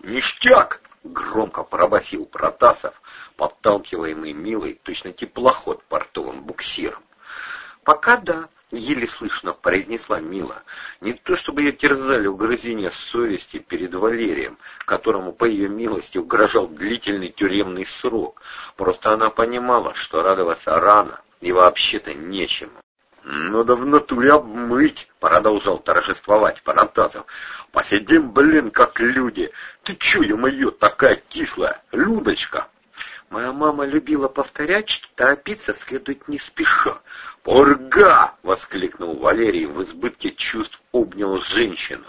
«Ништяк!» — громко пробасил Протасов, подталкиваемый Милой, точно теплоход портовым буксиром. «Пока да», — еле слышно произнесла Мила. Не то чтобы ее терзали угрызения совести перед Валерием, которому, по ее милости, угрожал длительный тюремный срок. Просто она понимала, что радоваться рано и вообще-то нечему. «Надо в натуре обмыть», — продолжал торжествовать Паратазов. «Посидим, блин, как люди. Ты чё, ё-моё, такая кислая, Людочка?» Моя мама любила повторять, что торопиться следует не спеша. «Порга!» — воскликнул Валерий в избытке чувств, обнял женщину.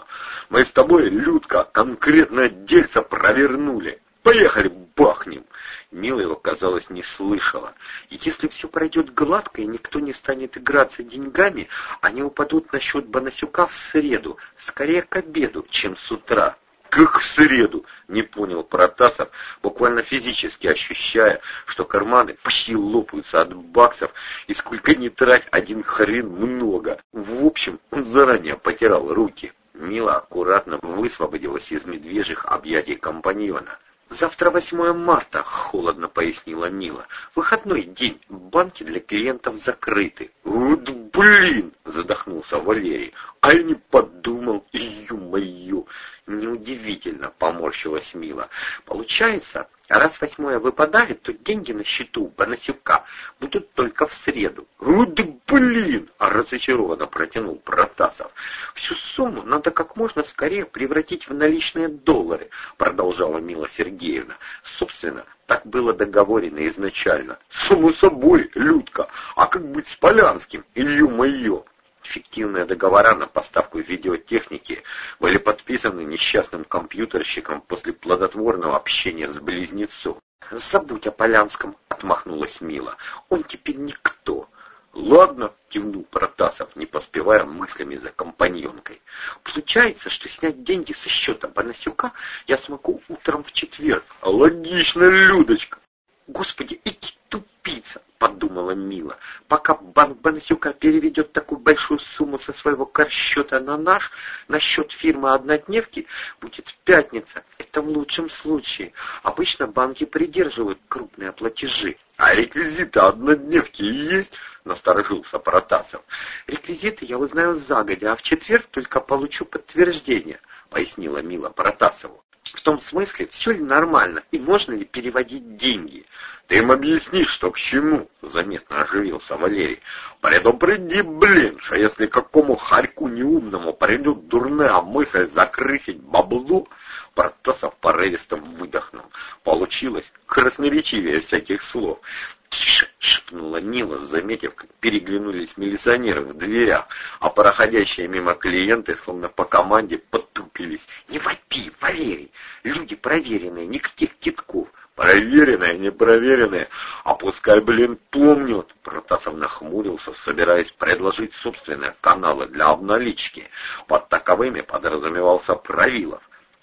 «Мы с тобой, Людка, конкретное дельце провернули. Поехали, бахнем!» Мила его, казалось, не слышала. И если все пройдет гладко, и никто не станет играться деньгами, они упадут на счет Бонасюка в среду, скорее к обеду, чем с утра. «Как в среду?» — не понял Протасов, буквально физически ощущая, что карманы почти лопаются от баксов, и сколько ни трать, один хрен много. В общем, он заранее потирал руки. Мила аккуратно высвободилась из медвежьих объятий компаньона. «Завтра 8 марта», — холодно пояснила Мила. «Выходной день. Банки для клиентов закрыты». «Вот блин!» — задохнулся Валерий. «А я не подумал, ё-моё!» «Неудивительно», — поморщилась Мила. «Получается, раз восьмое выпадает, то деньги на счету Бонасюка будут только в среду». «Ну блин!» — разочарованно протянул Протасов. «Всю сумму надо как можно скорее превратить в наличные доллары», — продолжала Мила Сергеевна. «Собственно, так было договорено изначально». «Само собой, Людка, а как быть с Полянским? Ё-моё!» Фиктивные договора на поставку видеотехники были подписаны несчастным компьютерщиком после плодотворного общения с близнецом. «Забудь о Полянском», — отмахнулась Мила. «Он теперь никто». «Ладно», — кивнул Протасов, не поспевая мыслями за компаньонкой. «Получается, что снять деньги со счета Бонасюка я смогу утром в четверг». «Логично, Людочка». «Господи, иди тупица!» — подумала Мила. «Пока банк Бонасюка переведет такую большую сумму со своего корсчета на наш, на счет фирмы однодневки, будет пятница. Это в лучшем случае. Обычно банки придерживают крупные платежи». «А реквизиты однодневки есть?» — насторожился Протасов. «Реквизиты я узнаю загодя, а в четверг только получу подтверждение», — пояснила Мила Протасову. В том смысле, все ли нормально и можно ли переводить деньги. Ты им объясни, что к чему, заметно оживился Валерий. Предупреди, блин, что если какому харьку неумному придет дурная мысль закрысить бабло, Протасов порывисто выдохнул. Получилось красноречивее всяких слов. «Тише!» — шепнула Нила, заметив, как переглянулись милиционеры в дверях, а проходящие мимо клиенты, словно по команде, потупились. «Не вопи, Валерий! Люди проверенные, никаких китков!» «Проверенные, непроверенные, а пускай, блин, помнят!» Протасов нахмурился, собираясь предложить собственные каналы для обналички. Под таковыми подразумевался Правилов.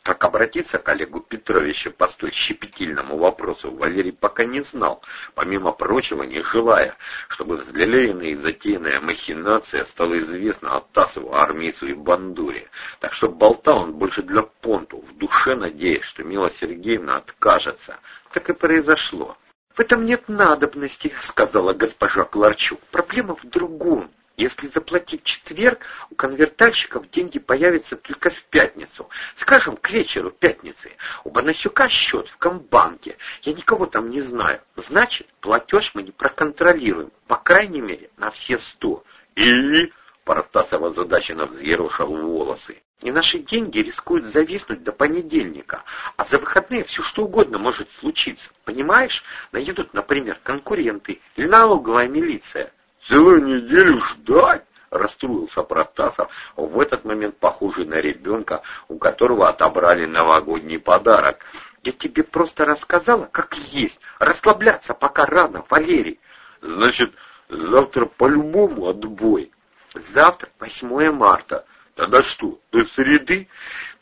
Как обратиться к Олегу Петровичу по столь щепетильному вопросу, Валерий пока не знал, помимо прочего не желая, чтобы взлелеянная и затеянная махинация стала известна Атасову, армейцу и бандуре. Так что болтал он больше для понту, в душе надеясь, что Мила Сергеевна откажется. Так и произошло. «В этом нет надобности», — сказала госпожа Кларчук. «Проблема в другом. Если заплатить четверг, у конвертальщиков деньги появятся только в пятницу. Скажем, к вечеру пятницы. У Бонасюка счет в Комбанке. Я никого там не знаю. Значит, платеж мы не проконтролируем. По крайней мере, на все сто. И... Протасов озадаченно взъерошил волосы. И наши деньги рискуют зависнуть до понедельника, а за выходные все что угодно может случиться. Понимаешь, наедут, например, конкуренты или налоговая милиция. Целую неделю ждать? Расстроился Протасов, в этот момент похожий на ребенка, у которого отобрали новогодний подарок. «Я тебе просто рассказала, как есть. Расслабляться пока рано, Валерий». «Значит, завтра по-любому отбой». «Завтра 8 марта». «Тогда что, до среды?»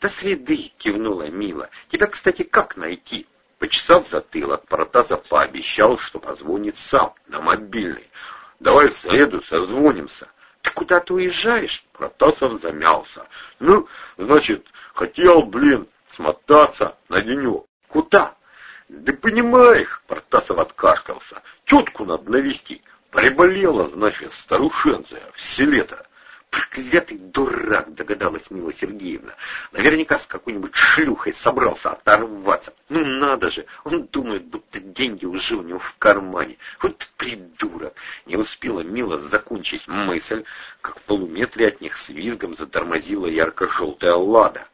«До среды», — кивнула Мила. «Тебя, кстати, как найти?» Почесав затылок, Протасов пообещал, что позвонит сам, на мобильный. Давай в среду созвонимся. Ты куда-то уезжаешь? Протасов замялся. Ну, значит, хотел, блин, Смотаться на денек. Куда? Да понимаешь, Протасов откашлялся. Тетку надо навести. Приболела, значит, старушенция в селе-то. Проклятый дурак, догадалась Мила Сергеевна. Наверняка с какой-нибудь шлюхой собрался оторваться. Ну надо же, он думает, будто деньги уже у него в кармане. Вот придурок. Не успела Мила закончить мысль, как в полуметре от них с визгом затормозила ярко-желтая лада.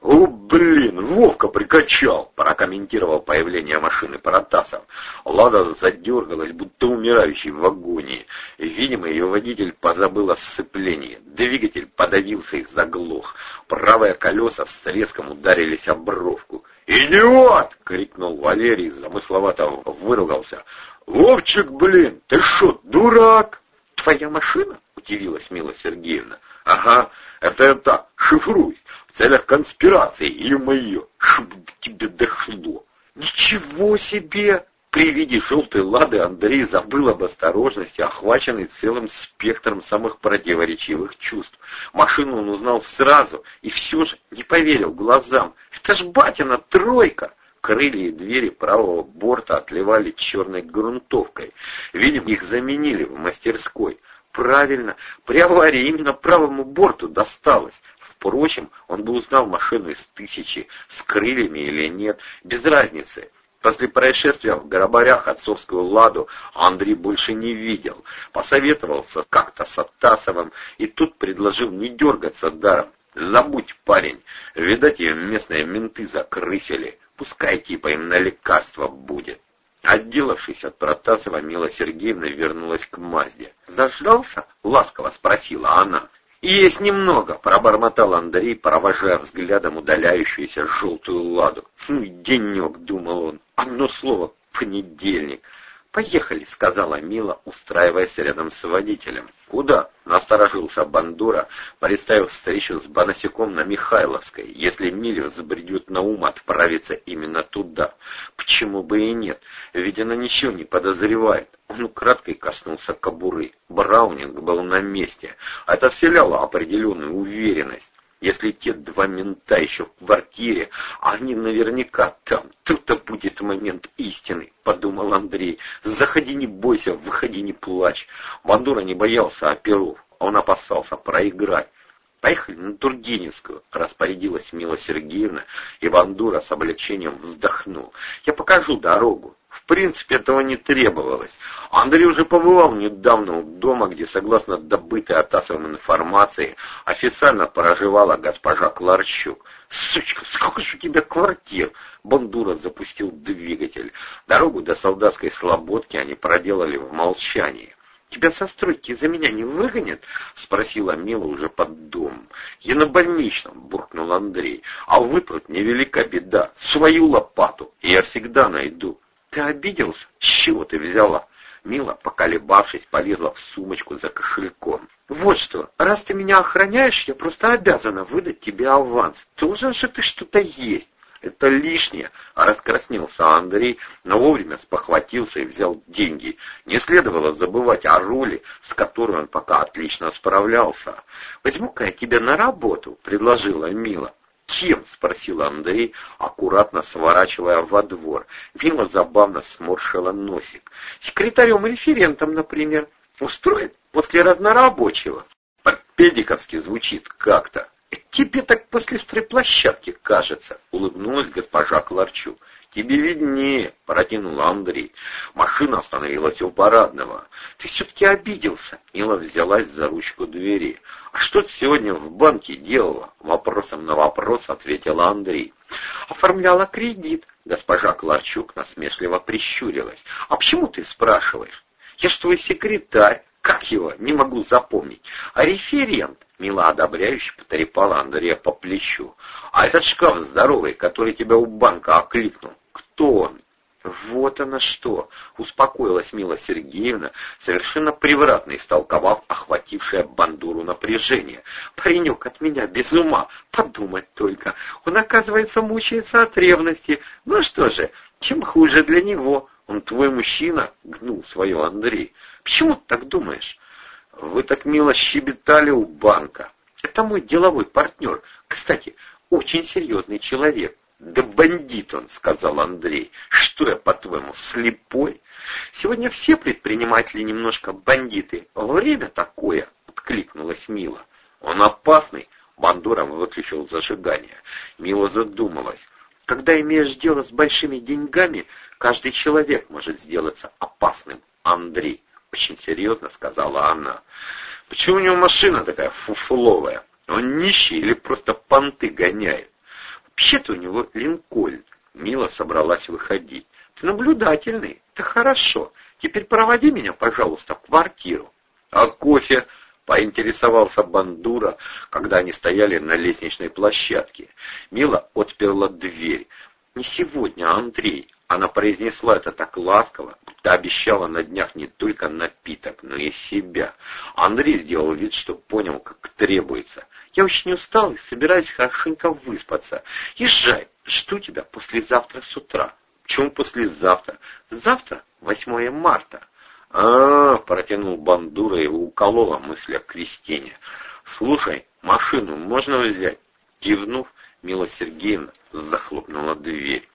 «О, блин, Вовка прикачал!» — прокомментировал появление машины Паратасов. Лада задергалась, будто умирающий в вагоне. Видимо, ее водитель позабыл о сцеплении. Двигатель подавился и заглох. Правые колеса с треском ударились об бровку. «Идиот!» — крикнул Валерий, замысловато выругался. «Вовчик, блин, ты шо, дурак?» «Твоя машина?» — удивилась Мила Сергеевна. «Ага, это так, шифруюсь целях конспирации, ё-моё, чтоб тебе дошло. Ничего себе! При виде желтой лады Андрей забыл об осторожности, охваченный целым спектром самых противоречивых чувств. Машину он узнал сразу и все же не поверил глазам. Это ж батина тройка! Крылья и двери правого борта отливали черной грунтовкой. Видимо, их заменили в мастерской. Правильно, при аварии именно правому борту досталось. Впрочем, он бы узнал машину из тысячи, с крыльями или нет, без разницы. После происшествия в Горобарях отцовскую ладу Андрей больше не видел. Посоветовался как-то с Оттасовым, и тут предложил не дергаться даром. Забудь, парень, видать, ее местные менты закрысили. Пускай типа им на лекарство будет. Отделавшись от Протасова, Мила Сергеевна вернулась к Мазде. «Заждался?» — ласково спросила она. «Есть немного», — пробормотал Андрей, провожая взглядом удаляющуюся желтую ладу. «Ну, денек», — думал он, — «одно слово — понедельник». «Поехали», — сказала Мила, устраиваясь рядом с водителем. «Куда?» — насторожился Бандура, представив встречу с Бонасяком на Михайловской. Если Милев забредет на ум отправиться именно туда. Почему бы и нет? Ведь она ничего не подозревает. Он украдкой коснулся кобуры. Браунинг был на месте. Это вселяло определенную уверенность. Если те два мента еще в квартире, а они наверняка там, тут-то будет момент истины, подумал Андрей. Заходи, не бойся, выходи, не плачь. Бандура не боялся оперов, он опасался проиграть. «Поехали на Тургеневскую», — распорядилась Мила Сергеевна, и Бандура с облегчением вздохнул. «Я покажу дорогу». В принципе, этого не требовалось. Андрей уже побывал недавно у дома, где, согласно добытой Атасовым информации, официально проживала госпожа Кларчук. «Сучка, сколько же у тебя квартир?» Бандура запустил двигатель. Дорогу до солдатской слободки они проделали в молчании. «Тебя со стройки за меня не выгонят?» — спросила Мила уже под домом. «Я на больничном», — буркнул Андрей. «А выпрут невелика беда. Свою лопату я всегда найду». «Ты обиделся? С чего ты взяла?» Мила, поколебавшись, полезла в сумочку за кошельком. «Вот что, раз ты меня охраняешь, я просто обязана выдать тебе аванс. Должен же ты что-то есть». «Это лишнее», — раскраснился Андрей, но вовремя спохватился и взял деньги. Не следовало забывать о роли, с которой он пока отлично справлялся. «Возьму-ка я тебя на работу», — предложила Мила. «Кем?» — спросил Андрей, аккуратно сворачивая во двор. Мила забавно сморщила носик. «Секретарем-референтом, например. Устроит после разнорабочего?» «По-педиковски звучит как-то». «Тебе так после стройплощадки кажется», — улыбнулась госпожа Кларчук. «Тебе виднее», — протянул Андрей. Машина остановилась у парадного. «Ты все-таки обиделся?» Мила взялась за ручку двери. «А что ты сегодня в банке делала?» Вопросом на вопрос ответила Андрей. «Оформляла кредит», — госпожа Кларчук насмешливо прищурилась. «А почему ты спрашиваешь? Я ж твой секретарь. Как его? Не могу запомнить. А референт?» Мила одобряюще потрепала Андрея по плечу. «А этот шкаф здоровый, который тебя у банка окликнул, кто он?» «Вот она что!» — успокоилась Мила Сергеевна, совершенно превратно истолковав охватившее бандуру напряжение. «Паренек от меня без ума! Подумать только! Он, оказывается, мучается от ревности! Ну что же, чем хуже для него? Он твой мужчина?» — гнул свое Андрей. «Почему ты так думаешь?» «Вы так мило щебетали у банка. Это мой деловой партнер. Кстати, очень серьезный человек. «Да бандит он», — сказал Андрей. «Что я, по-твоему, слепой?» «Сегодня все предприниматели немножко бандиты. Время такое», — откликнулась Мила. «Он опасный», — Бандуров выключил зажигание. Мила задумалась. «Когда имеешь дело с большими деньгами, каждый человек может сделаться опасным, Андрей», — очень серьезно сказала она. «Почему у него машина такая фуфловая? Он нищий или просто понты гоняет?» Вообще-то у него Линкольн. Мила собралась выходить. Ты наблюдательный. Это хорошо. Теперь проводи меня, пожалуйста, в квартиру. А кофе? Поинтересовался Бандура, когда они стояли на лестничной площадке. Мила отперла дверь. «Не сегодня, Андрей!» Она произнесла это так ласково, будто обещала на днях не только напиток, но и себя. Андрей сделал вид, что понял, как требуется. Я очень устал и собираюсь хорошенько выспаться. Езжай, жду тебя послезавтра с утра. Почему послезавтра? Завтра 8 марта. А, протянул Бандура и уколола мысль о Кристине. Слушай, машину можно взять? Кивнув, Мила Сергеевна захлопнула дверь.